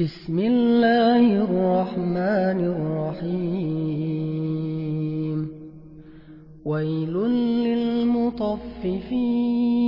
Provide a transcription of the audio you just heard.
بسم الله الرحمن الرحيم. ويل للمطففين.